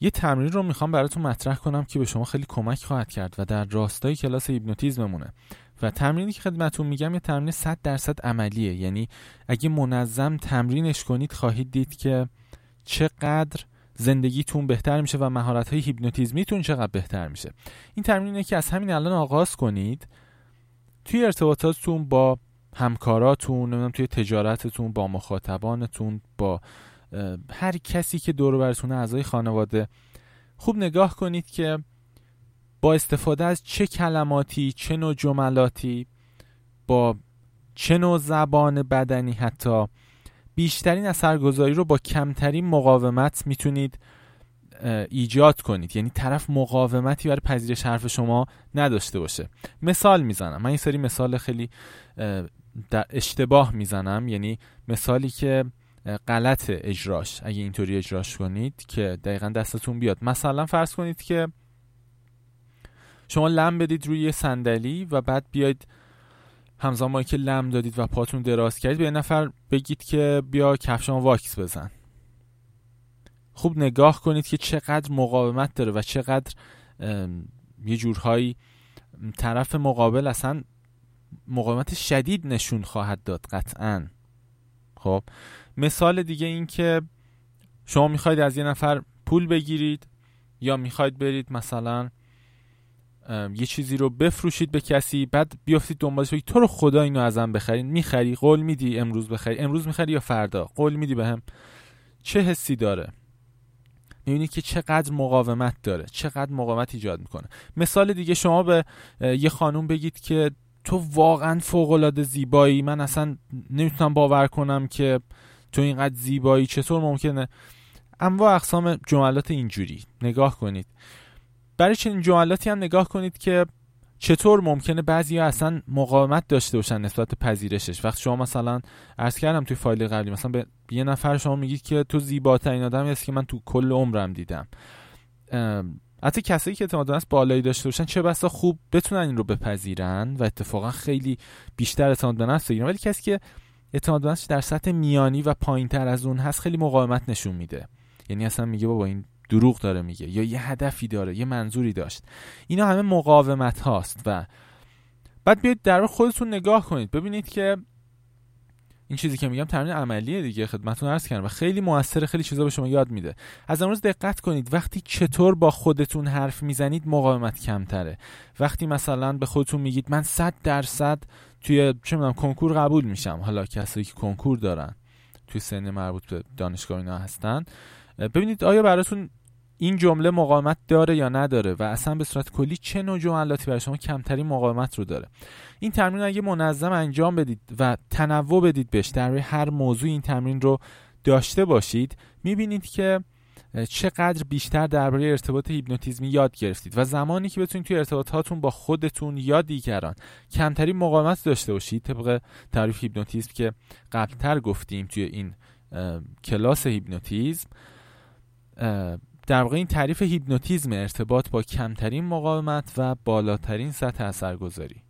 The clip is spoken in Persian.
یه تمرین رو می‌خوام براتون مطرح کنم که به شما خیلی کمک خواهد کرد و در راستای کلاس هیپنوتیزممونه. و تمرینی که خدمتتون میگم یه تمرین 100 درصد عملیه. یعنی اگه منظم تمرینش کنید خواهید دید که چقدر زندگیتون بهتر میشه و مهارت های هیپنوتیزمیتون چقدر بهتر میشه. این تمرینه که از همین الان آغاز کنید. توی ارتباطاتتون با همکاراتون نمی‌دونم توی تجارتتون با مخاطبانتون با هر کسی که دور براتون اعضای خانواده خوب نگاه کنید که با استفاده از چه کلماتی چه نوع جملاتی با چه نوع زبان بدنی حتی بیشترین اثرگذاری رو با کمترین مقاومت می‌تونید ایجاد کنید. یعنی طرف مقاومتی برای پذیرش حرف شما نداشته باشه. مثال می‌زنم. من این سری مثال خیلی اشتباه می‌زنم. یعنی مثالی که غلط اجراش. اگه اینطوری اجراش کنید که دقیقا دستتون بیاد. مثلا فرض کنید که شما لم بدید روی صندلی و بعد بیاید همزمان که لم دادید و پاتون دراز کردید به یه نفر بگید که بیا کفشما واکس بزن. خوب نگاه کنید که چقدر مقاومت داره و چقدر یه جورهایی طرف مقابل اصلا مقاومت شدید نشون خواهد داد قطعا. خب؟ مثال دیگه این که شما می‌خواید از یه نفر پول بگیرید یا می‌خواید برید مثلا یه چیزی رو بفروشید به کسی بعد بیافتید دنبالش بگید تو رو خدا اینو ازم بخرید می‌خری قول میدی امروز بخری. امروز می‌خری یا فردا؟ قول میدی بهم. چه حسی داره؟ می‌بینید که چقدر مقاومت داره چقدر مقاومت ایجاد می‌کنه. مثال دیگه شما به یه خانوم بگید که تو واقعا فوق العاده زیبایی. من اصلا نمی‌تونم باور کنم که تو اینقدر زیبایی چطور ممکنه؟ انواع اقسام جملات اینجوری. نگاه کنید. برای چنین جملاتی هم نگاه کنید که چطور ممکنه بعضی ها اصلا مقاومت داشته باشن نسبت پذیرشش. وقتی شما مثلا عرض کردم توی فایل قبلی مثلا به یه نفر شما میگید که تو زیباترین آدمی هست که من تو کل عمرم دیدم. حتی کسایی که اعتماد نفس بالایی داشته باشن چه بسا خوب بتونن این رو بپذیرن و اتفاقا خیلی بیشتر اعتماد به نفس بگیرن. ولی کسی که اعتماد در سطح میانی و پایینتر از اون هست خیلی مقاومت نشون میده. یعنی اصلا میگه بابا این دروغ داره میگه یا یه هدفی داره یه منظوری داشت. اینا همه مقاومت هاست و بعد بیاید در خودتون نگاه کنید. ببینید که این چیزی که میگم تمرین عملیه دیگه خدمتتون عرض کردم و خیلی موثر خیلی چیزا به شما یاد میده. از امروز دقت کنید وقتی چطور با خودتون حرف می‌زنید مقاومت کمتره. وقتی مثلا به خودتون میگید من 100 درصد توی چه می‌دونم کنکور قبول میشم. حالا کسایی که کنکور دارن توی سن مربوط به دانشگاه اینا هستن. ببینید آیا براتون این جمله مقاومت داره یا نداره؟ و اصلا به صورت کلی چه نوع جملاتی برای شما کمترین مقاومت رو داره؟ این تمرین اگه منظم انجام بدید و تنوع بدید بهش در هر موضوع این تمرین رو داشته باشید می‌بینید که چقدر بیشتر درباره ارتباط هیپنوتیزمی یاد گرفتید و زمانی که بتونید توی ارتباطاتون با خودتون یا دیگران کمترین مقاومت داشته باشید طبق تعریف هیپنوتیزم که قبلتر گفتیم توی این کلاس هیپنوتیزم در واقع این تعریف هیپنوتیزم ارتباط با کمترین مقاومت و بالاترین سطح اثرگذاری.